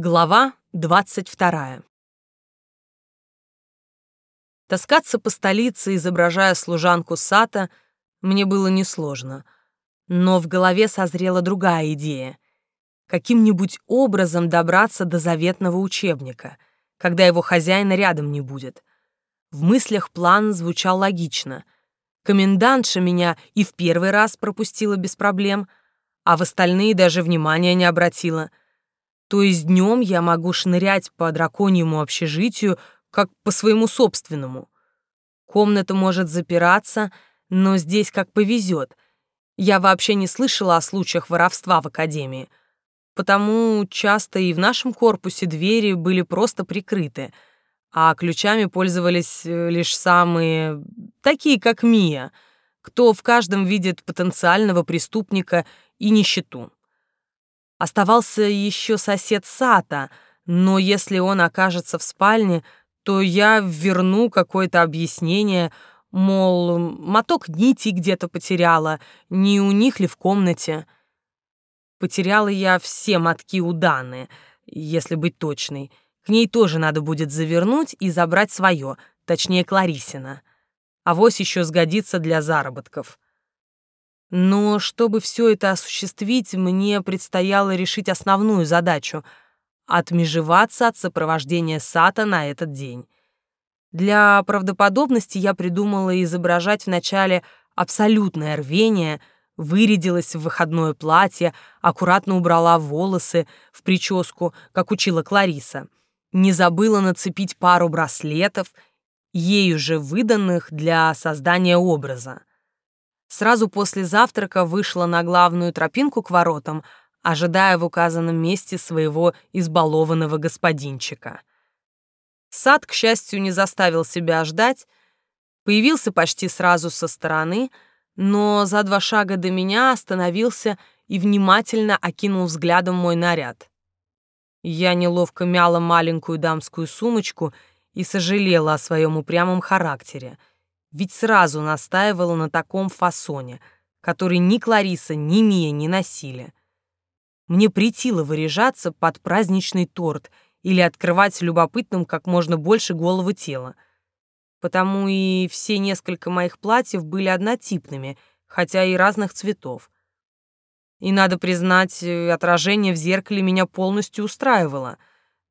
Глава двадцать вторая. Таскаться по столице, изображая служанку Сата, мне было несложно. Но в голове созрела другая идея. Каким-нибудь образом добраться до заветного учебника, когда его хозяина рядом не будет. В мыслях план звучал логично. Комендантша меня и в первый раз пропустила без проблем, а в остальные даже внимания не обратила — то есть днем я могу шнырять по драконьему общежитию, как по своему собственному. Комната может запираться, но здесь как повезет. Я вообще не слышала о случаях воровства в академии. Потому часто и в нашем корпусе двери были просто прикрыты, а ключами пользовались э, лишь самые такие, как Мия, кто в каждом видит потенциального преступника и нищету. Оставался еще сосед Сата, но если он окажется в спальне, то я верну какое-то объяснение, мол, моток нити где-то потеряла, не у них ли в комнате. Потеряла я все мотки у Даны, если быть точной. К ней тоже надо будет завернуть и забрать свое, точнее Кларисина. Авось еще сгодится для заработков. Но чтобы все это осуществить, мне предстояло решить основную задачу — отмежеваться от сопровождения Сата на этот день. Для правдоподобности я придумала изображать вначале абсолютное рвение, вырядилась в выходное платье, аккуратно убрала волосы в прическу, как учила Клариса. Не забыла нацепить пару браслетов, ею же выданных для создания образа. Сразу после завтрака вышла на главную тропинку к воротам, ожидая в указанном месте своего избалованного господинчика. Сад, к счастью, не заставил себя ждать, появился почти сразу со стороны, но за два шага до меня остановился и внимательно окинул взглядом мой наряд. Я неловко мяла маленькую дамскую сумочку и сожалела о своем упрямом характере — ведь сразу настаивала на таком фасоне, который ни Клариса, ни Мия не носили. Мне притило выряжаться под праздничный торт или открывать любопытным как можно больше головы тела. Потому и все несколько моих платьев были однотипными, хотя и разных цветов. И, надо признать, отражение в зеркале меня полностью устраивало —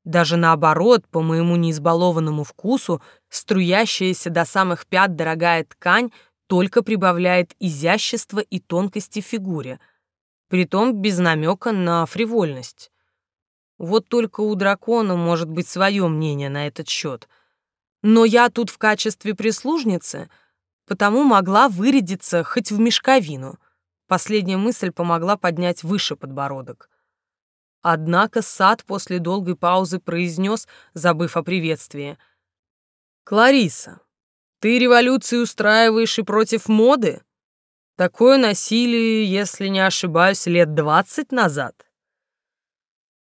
даже наоборот, по моему неизбалованному вкусу, струящаяся до самых пят дорогая ткань только прибавляет изящества и тонкости фигуре, притом без намека на фривольность. Вот только у дракона может быть свое мнение на этот счет. Но я тут в качестве прислужницы, потому могла вырядиться хоть в мешковину. Последняя мысль помогла поднять выше подбородок. Однако сад после долгой паузы произнес, забыв о приветствии. «Клариса, ты революцию устраиваешь и против моды? Такое носили, если не ошибаюсь, лет двадцать назад».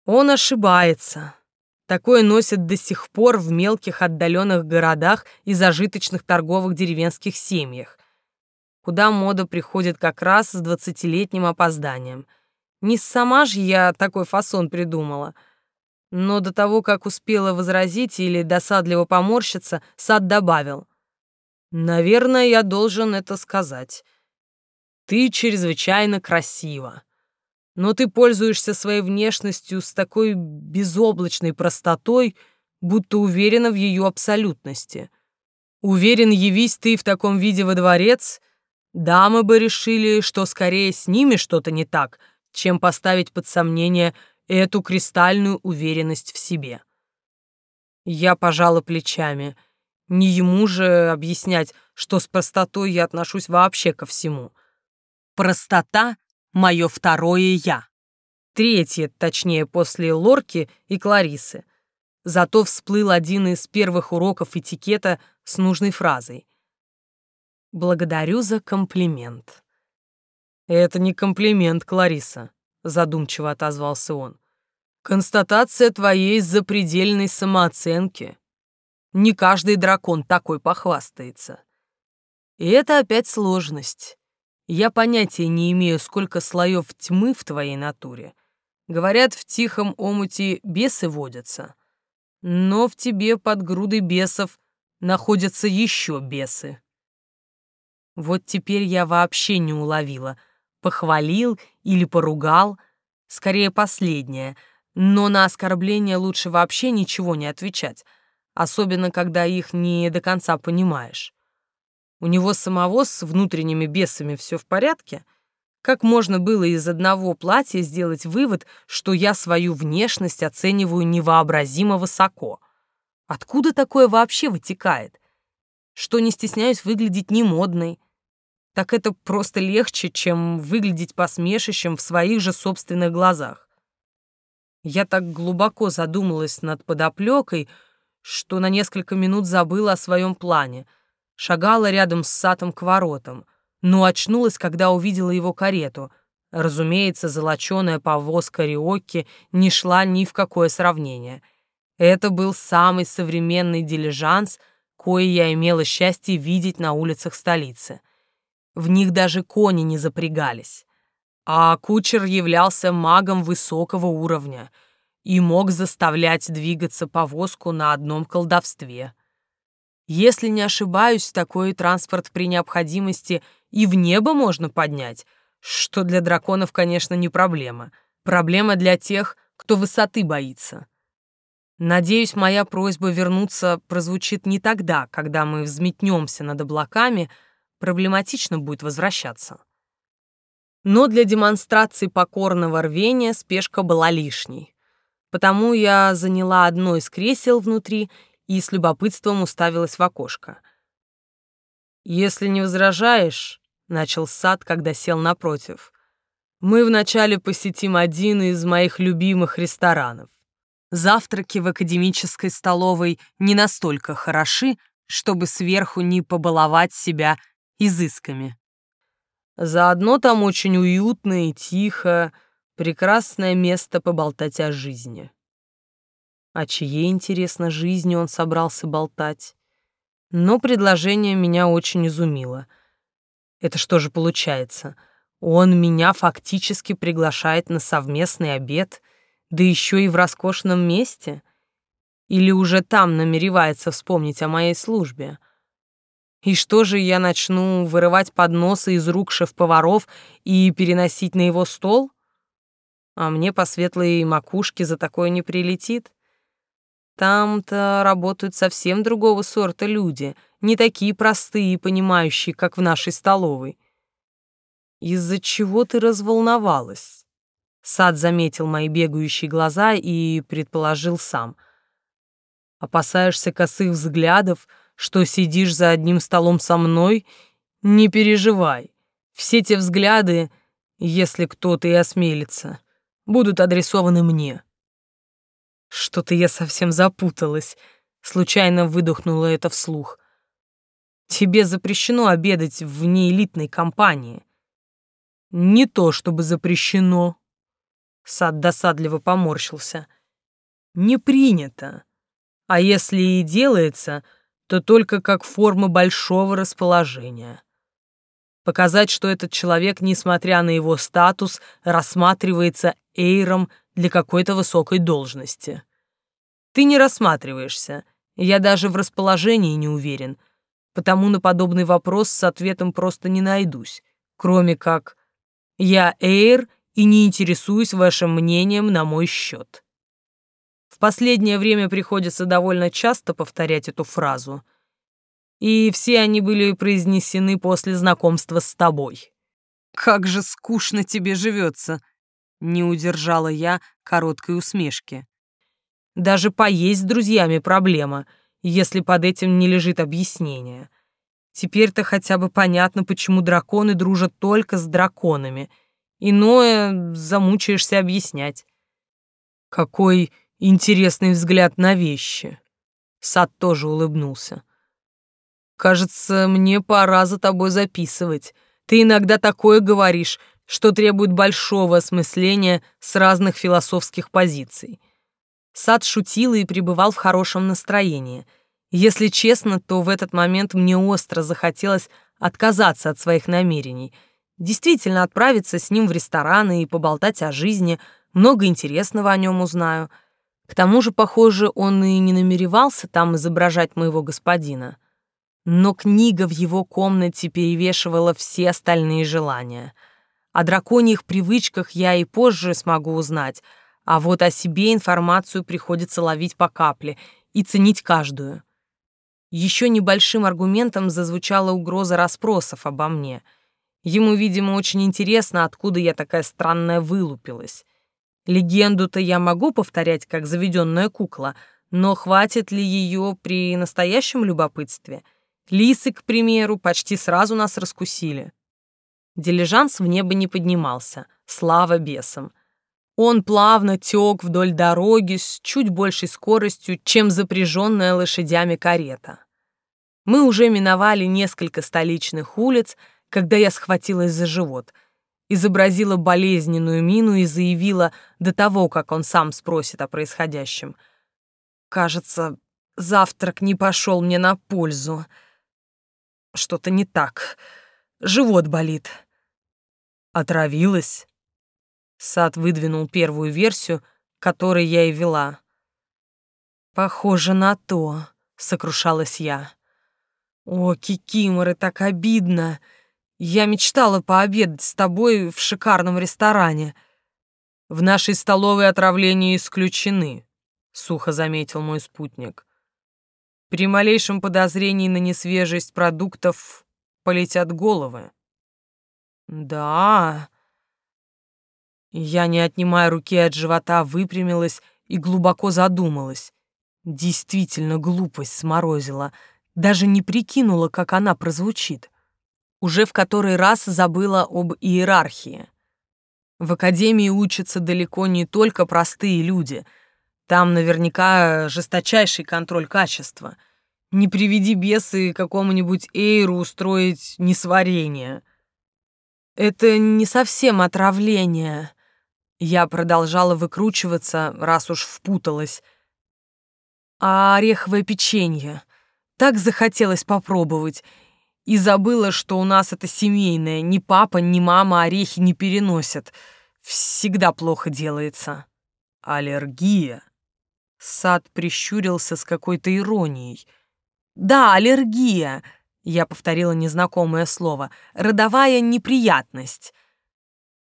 Он ошибается. Такое носят до сих пор в мелких отдаленных городах и зажиточных торговых деревенских семьях, куда мода приходит как раз с двадцатилетним опозданием – не сама же я такой фасон придумала. Но до того, как успела возразить или досадливо поморщиться, сад добавил. «Наверное, я должен это сказать. Ты чрезвычайно красива. Но ты пользуешься своей внешностью с такой безоблачной простотой, будто уверена в ее абсолютности. Уверен, явись ты в таком виде во дворец, дамы бы решили, что скорее с ними что-то не так — чем поставить под сомнение эту кристальную уверенность в себе. Я пожала плечами. Не ему же объяснять, что с простотой я отношусь вообще ко всему. Простота — мое второе «я». Третье, точнее, после Лорки и Кларисы. Зато всплыл один из первых уроков этикета с нужной фразой. «Благодарю за комплимент». «Это не комплимент, Клариса», — задумчиво отозвался он. «Констатация твоей запредельной самооценки. Не каждый дракон такой похвастается. И это опять сложность. Я понятия не имею, сколько слоев тьмы в твоей натуре. Говорят, в тихом омуте бесы водятся. Но в тебе под грудой бесов находятся еще бесы. Вот теперь я вообще не уловила, похвалил или поругал, скорее последнее, но на оскорбления лучше вообще ничего не отвечать, особенно когда их не до конца понимаешь. У него самого с внутренними бесами все в порядке — как можно было из одного платья сделать вывод, что я свою внешность оцениваю невообразимо высоко? Откуда такое вообще вытекает? Что не стесняюсь выглядеть немодной? Так это просто легче, чем выглядеть посмешищем в своих же собственных глазах. Я так глубоко задумалась над подоплекой, что на несколько минут забыла о своем плане. Шагала рядом с Сатом к воротам — но очнулась, когда увидела его карету. Разумеется, золоченая повозка Риокки не шла ни в какое сравнение. Это был самый современный дилижанс, кое я имела счастье видеть на улицах столицы. В них даже кони не запрягались. А кучер являлся магом высокого уровня и мог заставлять двигаться повозку на одном колдовстве. Если не ошибаюсь, такой транспорт при необходимости – и в небо можно поднять, что для драконов, конечно, не проблема. Проблема для тех, кто высоты боится. Надеюсь, моя просьба вернуться прозвучит не тогда, когда мы взметнемся над облаками, проблематично будет возвращаться. Но для демонстрации покорного рвения спешка была лишней. Потому я заняла одно из кресел внутри и с любопытством уставилась в окошко. «Если не возражаешь», — начал сад, когда сел напротив, «мы вначале посетим один из моих любимых ресторанов. Завтраки в академической столовой не настолько хороши, чтобы сверху не побаловать себя изысками. Заодно там очень уютно и тихо, прекрасное место поболтать о жизни. А чьей, интересно, жизни он собрался болтать? Но предложение меня очень изумило. Это что же получается? Он меня фактически приглашает на совместный обед, да еще и в роскошном месте? Или уже там намеревается вспомнить о моей службе? И что же я начну вырывать подносы из рук шеф-поваров и переносить на его стол? А мне по светлой макушке за такое не прилетит. Там-то работают совсем другого сорта люди, не такие простые и понимающие, как в нашей столовой. Из-за чего ты разволновалась? Сад заметил мои бегающие глаза и предположил сам. Опасаешься косых взглядов, что сидишь за одним столом со мной? Не переживай. Все те взгляды, если кто-то и осмелится, будут адресованы мне. Что-то я совсем запуталась. Случайно выдохнула это вслух. Тебе запрещено обедать в неэлитной компании. Не то чтобы запрещено. Сад досадливо поморщился. Не принято. А если и делается, то только как форма большого расположения. Показать, что этот человек, несмотря на его статус, рассматривается Эйром для какой-то высокой должности. Ты не рассматриваешься, я даже в расположении не уверен, потому на подобный вопрос с ответом просто не найдусь, кроме как «Я Эйр и не интересуюсь вашим мнением на мой счет». В последнее время приходится довольно часто повторять эту фразу, и все они были произнесены после знакомства с тобой. «Как же скучно тебе живется!» Не удержала я короткой усмешки. Даже поесть с друзьями проблема, если под этим не лежит объяснение. Теперь-то хотя бы понятно, почему драконы дружат только с драконами. Иное замучаешься объяснять. Какой интересный взгляд на вещи. Сад тоже улыбнулся. Кажется, мне пора за тобой записывать. Ты иногда такое говоришь, что требует большого осмысления с разных философских позиций. Сад шутил и пребывал в хорошем настроении. Если честно, то в этот момент мне остро захотелось отказаться от своих намерений, действительно отправиться с ним в рестораны и поболтать о жизни, много интересного о нем узнаю. К тому же, похоже, он и не намеревался там изображать моего господина. Но книга в его комнате перевешивала все остальные желания. О драконьих привычках я и позже смогу узнать, а вот о себе информацию приходится ловить по капле и ценить каждую. Еще небольшим аргументом зазвучала угроза расспросов обо мне. Ему, видимо, очень интересно, откуда я такая странная вылупилась. Легенду-то я могу повторять, как заведенная кукла, но хватит ли ее при настоящем любопытстве? Лисы, к примеру, почти сразу нас раскусили. Дилижанс в небо не поднимался, слава бесам. Он плавно тек вдоль дороги с чуть большей скоростью, чем запряженная лошадями карета. Мы уже миновали несколько столичных улиц, когда я схватилась за живот — изобразила болезненную мину и заявила до того, как он сам спросит о происходящем. «Кажется, завтрак не пошел мне на пользу. Что-то не так. Живот болит». «Отравилась?» Сад выдвинул первую версию, которой я и вела. «Похоже на то», — сокрушалась я. «О, Кикиморы, так обидно!» Я мечтала пообедать с тобой в шикарном ресторане. В нашей столовой отравления исключены, сухо заметил мой спутник. При малейшем подозрении на несвежесть продуктов полетят головы. Да. Я, не отнимая руки от живота, выпрямилась и глубоко задумалась. Действительно глупость сморозила, даже не прикинула, как она прозвучит уже в который раз забыла об иерархии. В академии учатся далеко не только простые люди. Там наверняка жесточайший контроль качества. Не приведи бесы какому-нибудь Эйру устроить несварение. Это не совсем отравление. Я продолжала выкручиваться, раз уж впуталась. А ореховое печенье. Так захотелось попробовать — и забыла, что у нас это семейное. Ни папа, ни мама орехи не переносят. Всегда плохо делается. Аллергия. Сад прищурился с какой-то иронией. Да, аллергия. Я повторила незнакомое слово. Родовая неприятность.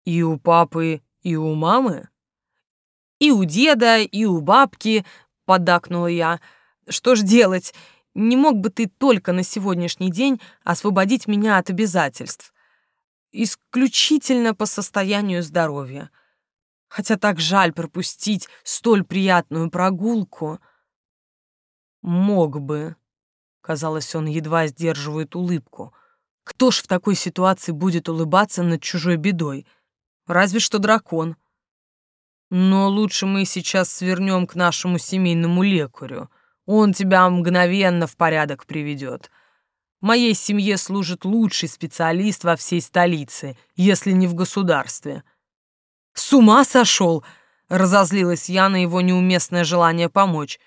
И у папы, и у мамы? И у деда, и у бабки, поддакнула я. Что ж делать? Не мог бы ты только на сегодняшний день освободить меня от обязательств? Исключительно по состоянию здоровья. Хотя так жаль пропустить столь приятную прогулку. Мог бы. Казалось, он едва сдерживает улыбку. Кто ж в такой ситуации будет улыбаться над чужой бедой? Разве что дракон. Но лучше мы сейчас свернем к нашему семейному лекарю. Он тебя мгновенно в порядок приведет. Моей семье служит лучший специалист во всей столице, если не в государстве. С ума сошел! Разозлилась я на его неуместное желание помочь,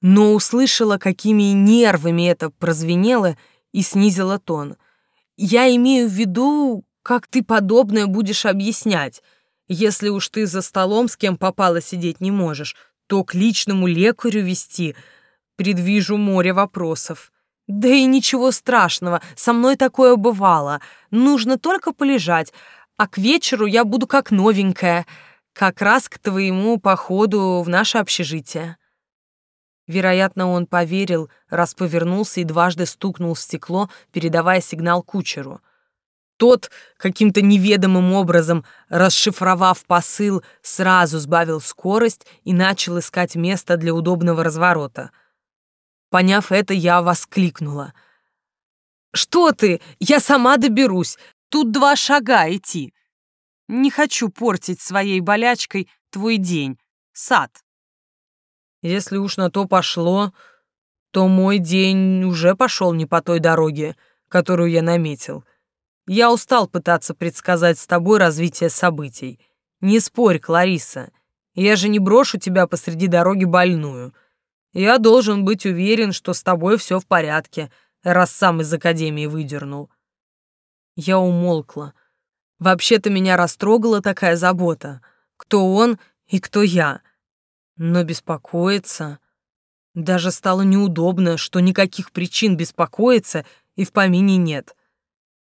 но услышала, какими нервами это прозвенело, и снизила тон. Я имею в виду, как ты подобное будешь объяснять. Если уж ты за столом с кем попало сидеть не можешь, то к личному лекарю вести — Предвижу море вопросов. Да и ничего страшного, со мной такое бывало. Нужно только полежать, а к вечеру я буду как новенькая, как раз к твоему походу в наше общежитие. Вероятно, он поверил, раз повернулся и дважды стукнул в стекло, передавая сигнал кучеру. Тот, каким-то неведомым образом, расшифровав посыл, сразу сбавил скорость и начал искать место для удобного разворота — Поняв это, я воскликнула. «Что ты? Я сама доберусь. Тут два шага идти. Не хочу портить своей болячкой твой день. Сад». Если уж на то пошло, то мой день уже пошел не по той дороге, которую я наметил. Я устал пытаться предсказать с тобой развитие событий. Не спорь, Клариса. Я же не брошу тебя посреди дороги больную. Я должен быть уверен, что с тобой все в порядке, раз сам из академии выдернул. Я умолкла. Вообще-то меня растрогала такая забота. Кто он, И кто я? Но беспокоиться... Даже стало неудобно, что никаких причин беспокоиться и в помине нет.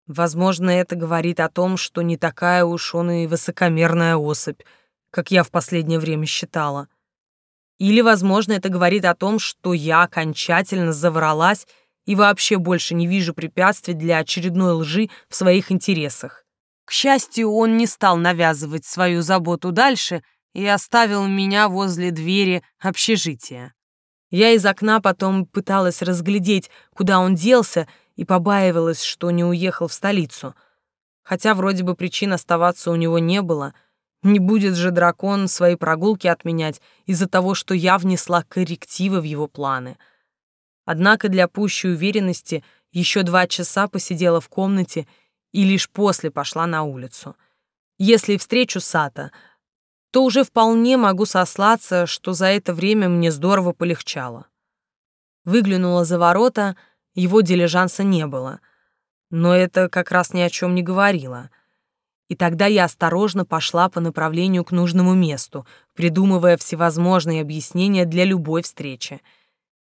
Возможно, это говорит о том, что не такая уж он и высокомерная особь, как я в последнее время считала. Или, возможно, это говорит о том, что я окончательно завралась и вообще больше не вижу препятствий для очередной лжи в своих интересах. К счастью, он не стал навязывать свою заботу дальше и оставил меня возле двери общежития. Я из окна потом пыталась разглядеть, куда он делся, и побаивалась, что не уехал в столицу. Хотя вроде бы причин оставаться у него не было. Не будет же дракон свои прогулки отменять из-за того, что я внесла коррективы в его планы. Однако для пущей уверенности еще два часа посидела в комнате и лишь после пошла на улицу. Если встречу Сата, то уже вполне могу сослаться, что за это время мне здорово полегчало. Выглянула за ворота — его дилижанса не было. Но это как раз ни о чем не говорило. И тогда я осторожно пошла по направлению к нужному месту, придумывая всевозможные объяснения для любой встречи.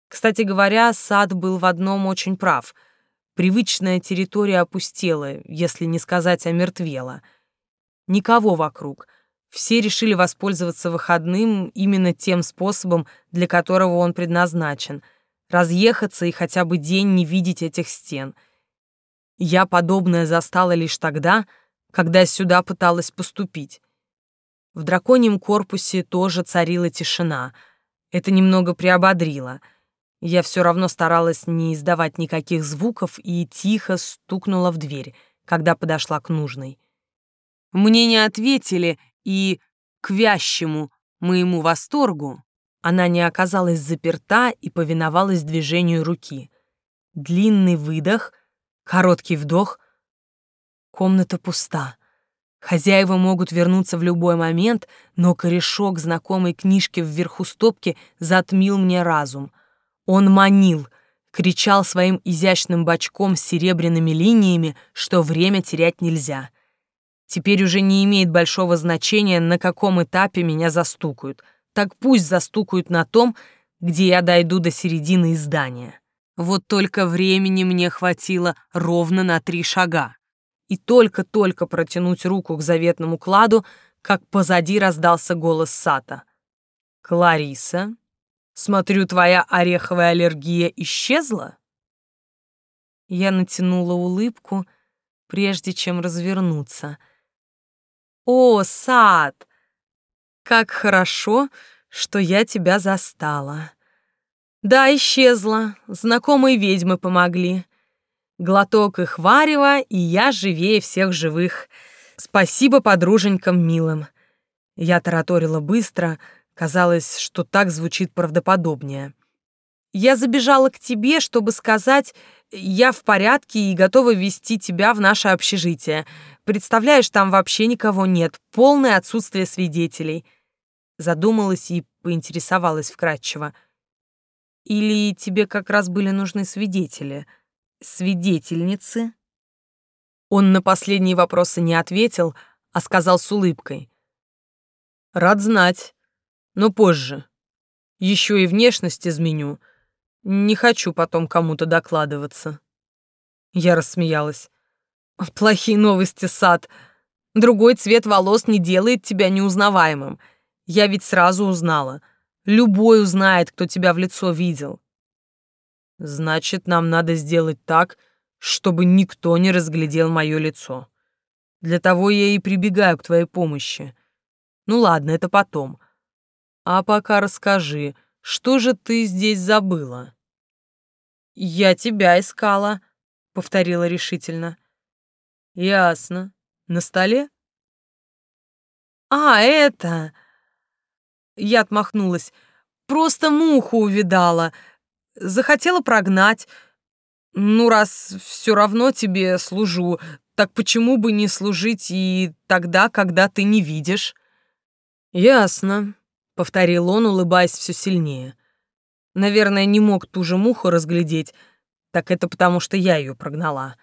Кстати говоря, сад был в одном очень прав. Привычная территория опустела, если не сказать омертвела. Никого вокруг. Все решили воспользоваться выходным именно тем способом, для которого он предназначен — разъехаться и хотя бы день не видеть этих стен. Я подобное застала лишь тогда, когда сюда пыталась поступить. В драконьем корпусе тоже царила тишина. Это немного приободрило. Я все равно старалась не издавать никаких звуков и тихо стукнула в дверь, когда подошла к нужной. Мне не ответили, и к вящему моему восторгу она не оказалась заперта и повиновалась движению руки. Длинный выдох, короткий вдох. Комната пуста. Хозяева могут вернуться в любой момент, но корешок знакомой книжки вверху стопки затмил мне разум. Он манил, кричал своим изящным бочком с серебряными линиями, что время терять нельзя. Теперь уже не имеет большого значения, на каком этапе меня застукают — так пусть застукают на том, где я дойду до середины издания. Вот только времени мне хватило ровно на три шага. И только-только протянуть руку к заветному кладу, как позади раздался голос Сата. «Клариса, смотрю, твоя ореховая аллергия исчезла?» Я натянула улыбку, прежде чем развернуться. «О, Сад, как хорошо, что я тебя застала. Да, исчезла, знакомые ведьмы помогли. Глоток их варева, и я живее всех живых. Спасибо подруженькам милым. Я тараторила быстро, казалось, что так звучит правдоподобнее. Я забежала к тебе, чтобы сказать, я в порядке и готова вести тебя в наше общежитие. Представляешь, там вообще никого нет, полное отсутствие свидетелей задумалась и поинтересовалась вкратчиво. «Или тебе как раз были нужны свидетели? Свидетельницы?» Он на последние вопросы не ответил, а сказал с улыбкой. «Рад знать, но позже. Еще и внешность изменю. Не хочу потом кому-то докладываться». Я рассмеялась. «Плохие новости, Сад. Другой цвет волос не делает тебя неузнаваемым. Я ведь сразу узнала. Любой узнает, кто тебя в лицо видел. Значит, нам надо сделать так, чтобы никто не разглядел мое лицо. Для того я и прибегаю к твоей помощи. Ну ладно, это потом. А пока расскажи, что же ты здесь забыла? Я тебя искала, повторила решительно. Ясно. На столе? А, это... Я отмахнулась. Просто муху увидала. Захотела прогнать. Ну, раз все равно тебе служу, так почему бы не служить и тогда, когда ты не видишь? Ясно, повторил он, улыбаясь все сильнее. Наверное, не мог ту же муху разглядеть, так это потому, что я ее прогнала.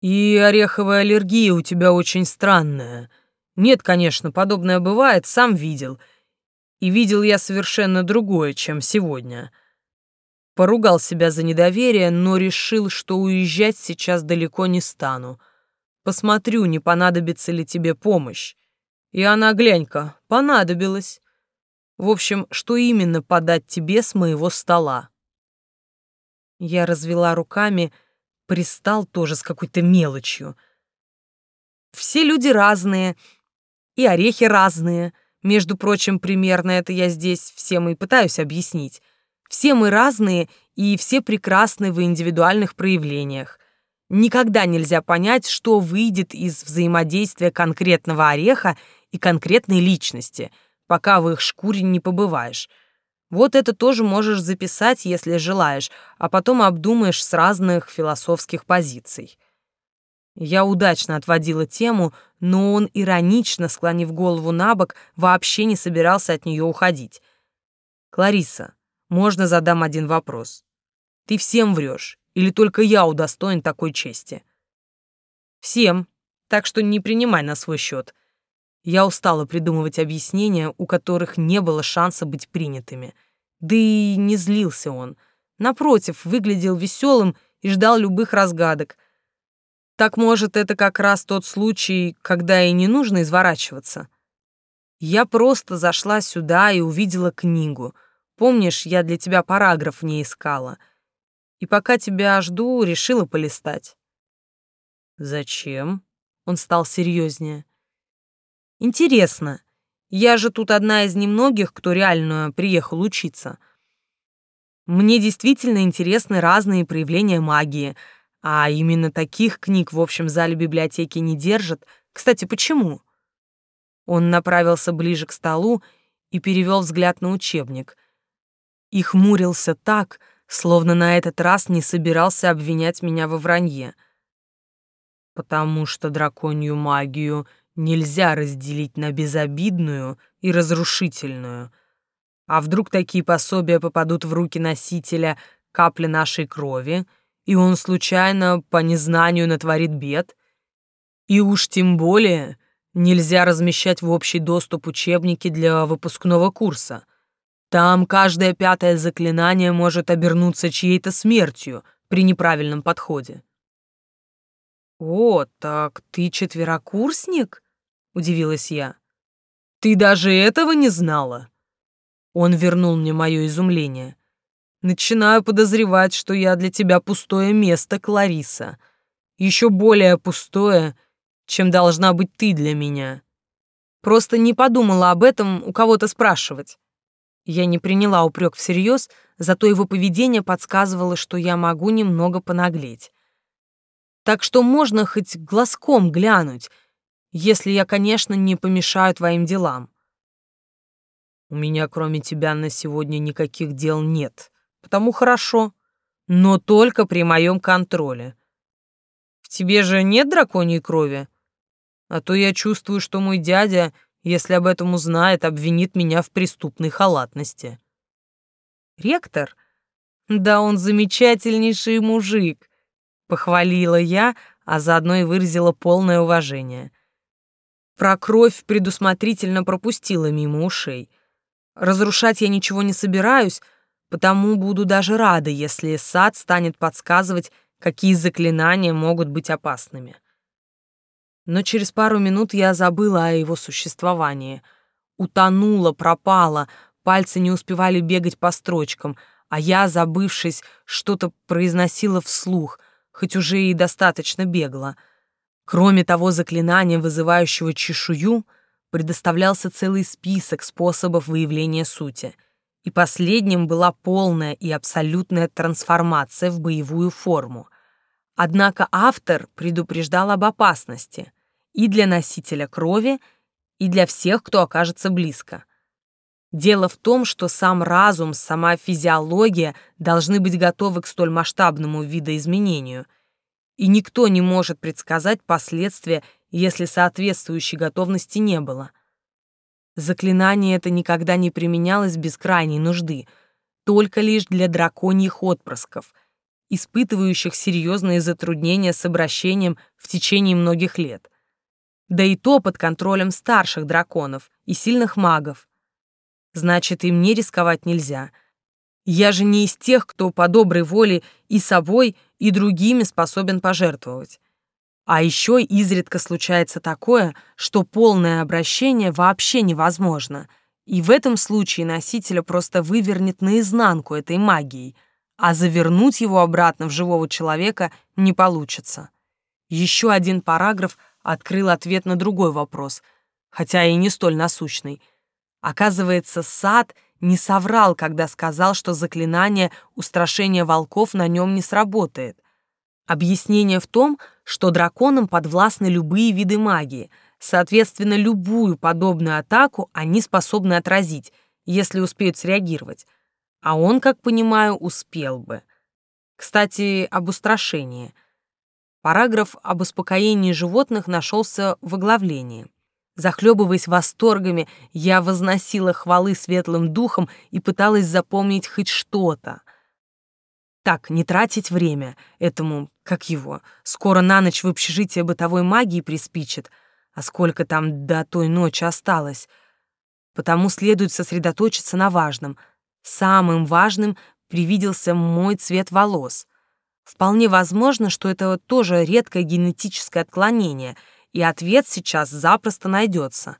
И ореховая аллергия у тебя очень странная. Нет, конечно, подобное бывает, сам видел. И видел я совершенно другое, чем сегодня. Поругал себя за недоверие, но решил, что уезжать сейчас далеко не стану. Посмотрю, не понадобится ли тебе помощь. И она, глянь-ка, понадобилась. В общем, что именно подать тебе с моего стола? Я развела руками, пристал тоже с какой-то мелочью. Все люди разные, и орехи разные. Между прочим, примерно это я здесь всем и пытаюсь объяснить. Все мы разные, и все прекрасны в индивидуальных проявлениях. Никогда нельзя понять, что выйдет из взаимодействия конкретного ореха и конкретной личности, пока в их шкуре не побываешь. Вот это тоже можешь записать, если желаешь, а потом обдумаешь с разных философских позиций. Я удачно отводила тему, но он, иронично склонив голову на бок, вообще не собирался от нее уходить. «Клариса, можно задам один вопрос? Ты всем врешь, или только я удостоен такой чести?» «Всем, так что не принимай на свой счет. Я устала придумывать объяснения, у которых не было шанса быть принятыми. Да и не злился он. Напротив, выглядел веселым и ждал любых разгадок. Так, может, это как раз тот случай, когда и не нужно изворачиваться. Я просто зашла сюда и увидела книгу. Помнишь, я для тебя параграф не искала. И пока тебя жду, решила полистать. Зачем? Он стал серьезнее. Интересно, я же тут одна из немногих, кто реально приехал учиться. Мне действительно интересны разные проявления магии, а именно таких книг в общем зале библиотеки не держат. Кстати, почему? Он направился ближе к столу и перевел взгляд на учебник. И хмурился так, словно на этот раз не собирался обвинять меня во вранье. Потому что драконью магию — нельзя разделить на безобидную и разрушительную. А вдруг такие пособия попадут в руки носителя капли нашей крови, и он случайно по незнанию натворит бед? И уж тем более нельзя размещать в общий доступ учебники для выпускного курса. Там каждое пятое заклинание может обернуться чьей-то смертью при неправильном подходе. «О, так ты четверокурсник?» — удивилась я. «Ты даже этого не знала?» Он вернул мне мое изумление. «Начинаю подозревать, что я для тебя пустое место, Клариса. Еще более пустое, чем должна быть ты для меня. Просто не подумала об этом у кого-то спрашивать». Я не приняла упрек всерьез, зато его поведение подсказывало, что я могу немного понаглеть так что можно хоть глазком глянуть, если я, конечно, не помешаю твоим делам. У меня кроме тебя на сегодня никаких дел нет, потому хорошо, но только при моем контроле. В тебе же нет драконьей крови? А то я чувствую, что мой дядя, если об этом узнает, обвинит меня в преступной халатности. Ректор? Да он замечательнейший мужик. Похвалила я, а заодно и выразила полное уважение. Про кровь предусмотрительно пропустила мимо ушей. Разрушать я ничего не собираюсь, потому буду даже рада, если сад станет подсказывать, какие заклинания могут быть опасными. Но через пару минут я забыла о его существовании. Утонула, пропала, пальцы не успевали бегать по строчкам, а я, забывшись, что-то произносила вслух — хоть уже и достаточно бегло. Кроме того заклинания, вызывающего чешую, предоставлялся целый список способов выявления сути. И последним была полная и абсолютная трансформация в боевую форму. Однако автор предупреждал об опасности и для носителя крови, и для всех, кто окажется близко. Дело в том, что сам разум, сама физиология должны быть готовы к столь масштабному видоизменению, и никто не может предсказать последствия, если соответствующей готовности не было. Заклинание это никогда не применялось без крайней нужды, только лишь для драконьих отпрысков, испытывающих серьезные затруднения с обращением в течение многих лет. да и то под контролем старших драконов и сильных магов. Значит, им не рисковать нельзя. Я же не из тех, кто по доброй воле и собой, и другими способен пожертвовать. А еще изредка случается такое, что полное обращение вообще невозможно, и в этом случае носителя просто вывернет наизнанку этой магией, а завернуть его обратно в живого человека не получится. Еще один параграф открыл ответ на другой вопрос, хотя и не столь насущный. Оказывается, сад не соврал, когда сказал, что заклинание устрашения волков на нем не сработает. Объяснение в том, что драконам подвластны любые виды магии, соответственно, любую подобную атаку они способны отразить, если успеют среагировать. А он, как понимаю, успел бы. Кстати, об устрашении — Параграф об успокоении животных нашелся в оглавлении. Захлебываясь восторгами, я возносила хвалы светлым духом и пыталась запомнить хоть что-то. Так, не тратить время этому, как его, скоро на ночь в общежитие бытовой магии приспичит, а сколько там до той ночи осталось. Потому следует сосредоточиться на важном. Самым важным привиделся мой цвет волос. Вполне возможно, что это тоже редкое генетическое отклонение, и ответ сейчас запросто найдется.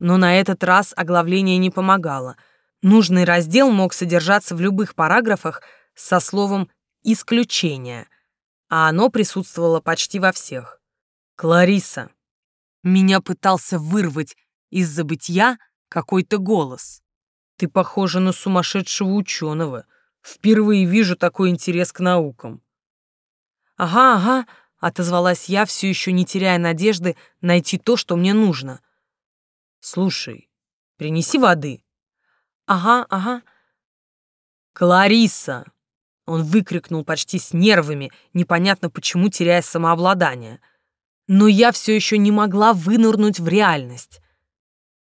Но на этот раз оглавление не помогало. Нужный раздел мог содержаться в любых параграфах со словом «исключение», а оно присутствовало почти во всех. «Клариса». Меня пытался вырвать из забытья какой-то голос. «Ты похожа на сумасшедшего ученого. Впервые вижу такой интерес к наукам». «Ага, ага», — отозвалась я, все еще не теряя надежды найти то, что мне нужно. «Слушай, принеси воды». «Ага, ага». «Клариса!» Он выкрикнул почти с нервами, непонятно почему теряя самообладание. Но я все еще не могла вынырнуть в реальность.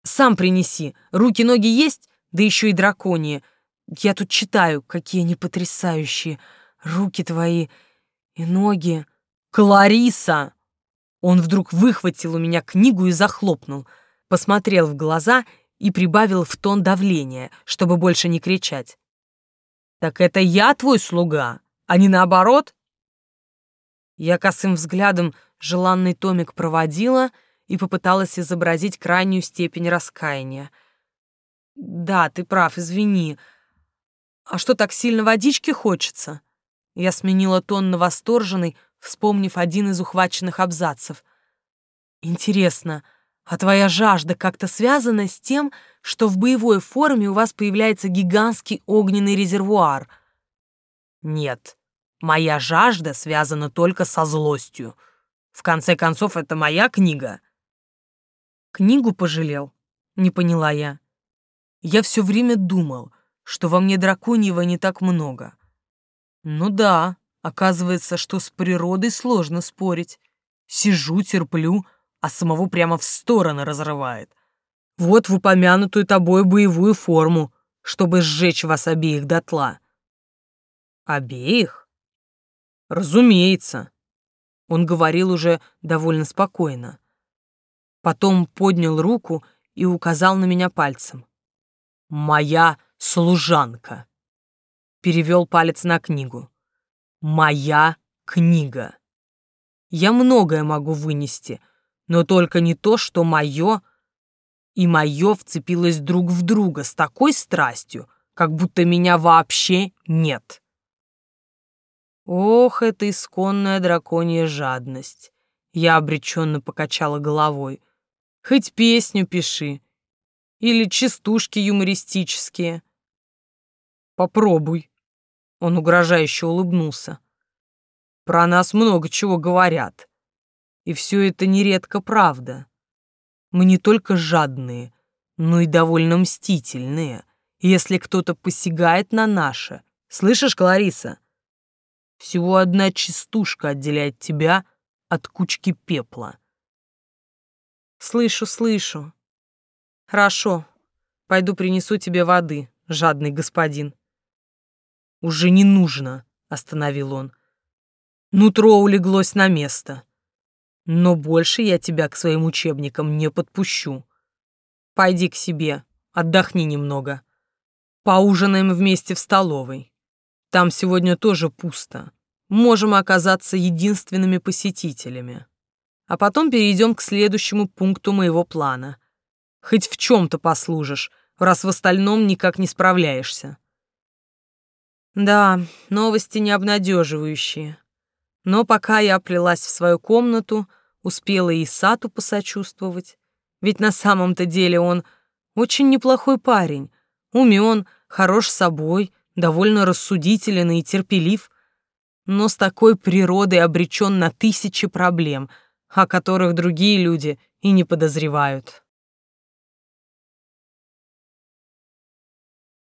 «Сам принеси. Руки-ноги есть? Да еще и драконьи. Я тут читаю, какие они потрясающие. Руки твои и ноги. «Клариса!» Он вдруг выхватил у меня книгу и захлопнул, посмотрел в глаза и прибавил в тон давления, чтобы больше не кричать. «Так это я твой слуга, а не наоборот?» Я косым взглядом желанный томик проводила и попыталась изобразить крайнюю степень раскаяния. «Да, ты прав, извини. А что, так сильно водички хочется?» Я сменила тон на восторженный, вспомнив один из ухваченных абзацев. «Интересно, а твоя жажда как-то связана с тем, что в боевой форме у вас появляется гигантский огненный резервуар?» «Нет, моя жажда связана только со злостью. В конце концов, это моя книга». «Книгу пожалел?» — не поняла я. Я все время думал, что во мне драконьего не так много. Ну да, оказывается, что с природой сложно спорить. Сижу, терплю, а самого прямо в стороны разрывает. Вот в упомянутую тобой боевую форму, чтобы сжечь вас обеих дотла. Обеих? Разумеется. Он говорил уже довольно спокойно. Потом поднял руку и указал на меня пальцем. «Моя служанка» перевел палец на книгу. «Моя книга. Я многое могу вынести, но только не то, что мое и мое вцепилось друг в друга с такой страстью, как будто меня вообще нет». Ох, это исконная драконья жадность. Я обреченно покачала головой. Хоть песню пиши. Или частушки юмористические. Попробуй. Он угрожающе улыбнулся. Про нас много чего говорят. И все это нередко правда. Мы не только жадные, но и довольно мстительные, если кто-то посягает на наше. Слышишь, Клариса? Всего одна частушка отделяет тебя от кучки пепла. Слышу, слышу. Хорошо, пойду принесу тебе воды, жадный господин. «Уже не нужно», — остановил он. Нутро улеглось на место. но больше я тебя к своим учебникам не подпущу. Пойди к себе, отдохни немного. Поужинаем вместе в столовой. Там сегодня тоже пусто. Можем оказаться единственными посетителями. А потом перейдем к следующему пункту моего плана. Хоть в чем-то послужишь, раз в остальном никак не справляешься. Да, новости не обнадеживающие. Но пока я плелась в свою комнату, успела и Сату посочувствовать. Ведь на самом-то деле он очень неплохой парень, умен, хорош собой, довольно рассудителен и терпелив, но с такой природой обречен на тысячи проблем, о которых другие люди и не подозревают.